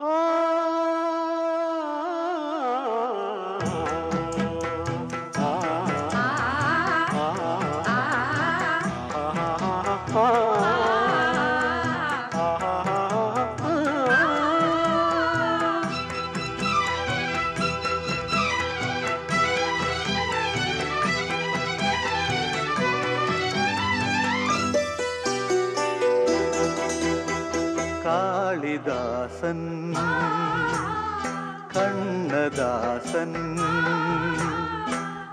Ah! Kalidasan Kannadasan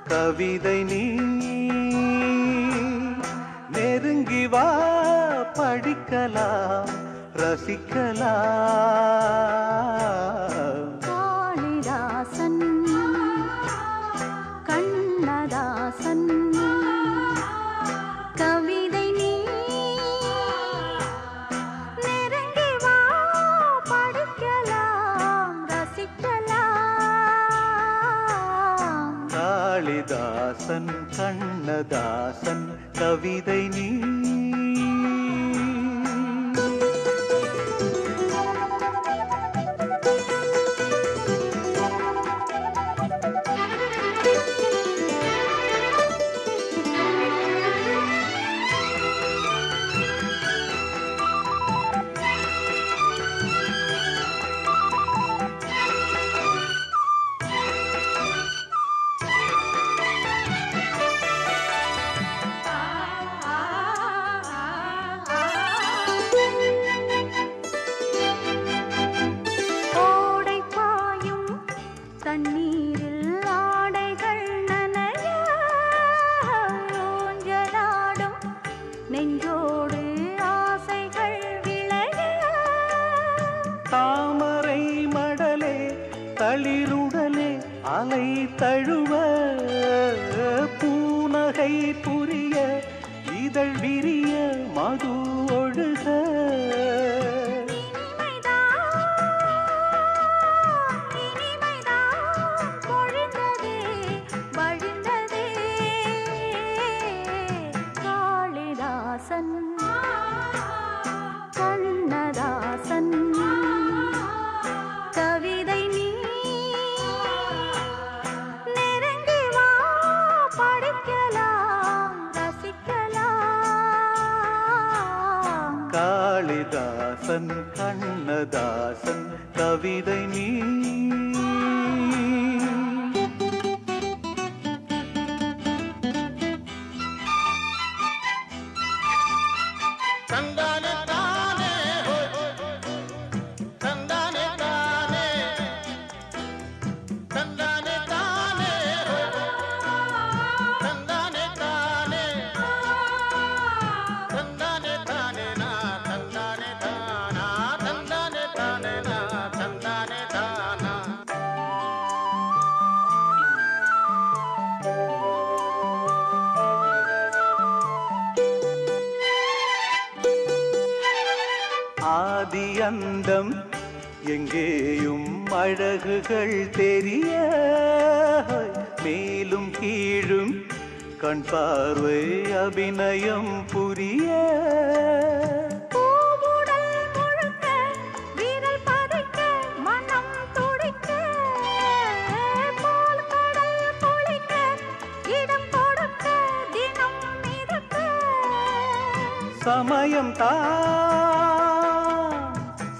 கவிதை நீ நெருங்கி வா படிக்கலாம் ரசிக்கலாம். காளிதாசன் கண்ணதாசன் காளிதாசன் கண்ணதாசன் கவிதை நீ தளிருடலே அலை தழுவ பூனகை புரிய இதழ் விரிய மது காளிதாசன் கண்ணதாசன் கவிதை நீ சந்தான ஆதி அந்தம் எங்கேயும் அழகுகள் தெரிய மேலும் கீழும் கண் பார்வை அபிநயம் புரிய. சமயம் தான்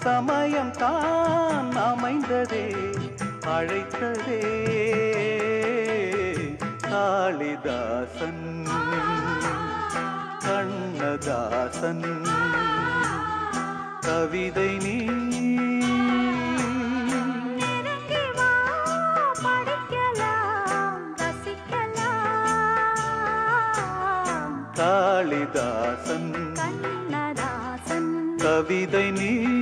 சமயம் தான் அமைந்ததே அழைத்ததே. காளிதாசன் கண்ணதாசன் கவிதை நீ. காளிதாசன் கண்ணதாசன். கவிதை நீ.